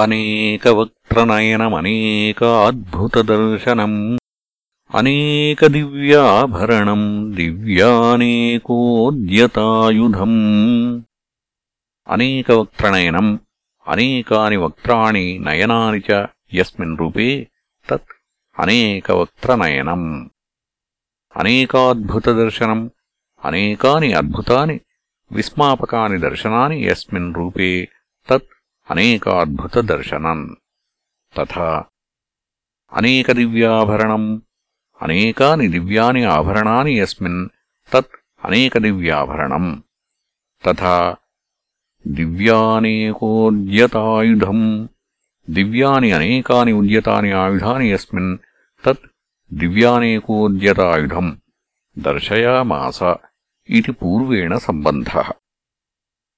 अनेकवक्त्रनयनमनेकाद्भुतदर्शनम् अनेकदिव्याभरणम् दिव्यानेकोद्यतायुधम् अनेकवक्त्रनयनम् अनेकानि वक्त्राणि नयनानि च यस्मिन् रूपे तत् अनेकवक्त्रनयनम् अनेकाद्भुतदर्शनम् अनेकानि अद्भुतानि विस्मापकानि दर्शनानि यस्मिन् रूपे तत् अनेकाभुतर्शन तथा अनेकदिव्याभरणम्, अनेकानि दिव्यानि आभरणानि यस्मिन् तत् अनेकदिव्याभरणम्। तथा दिव्यानेकोद्यतायुधम्, दिव्यानि अनेकानि उद्यतानि आयुधानि यस्मिन् तत् दिव्यानेकोद्यतायुधम्। दर्शयामास इति पूर्वेण सम्बन्धः।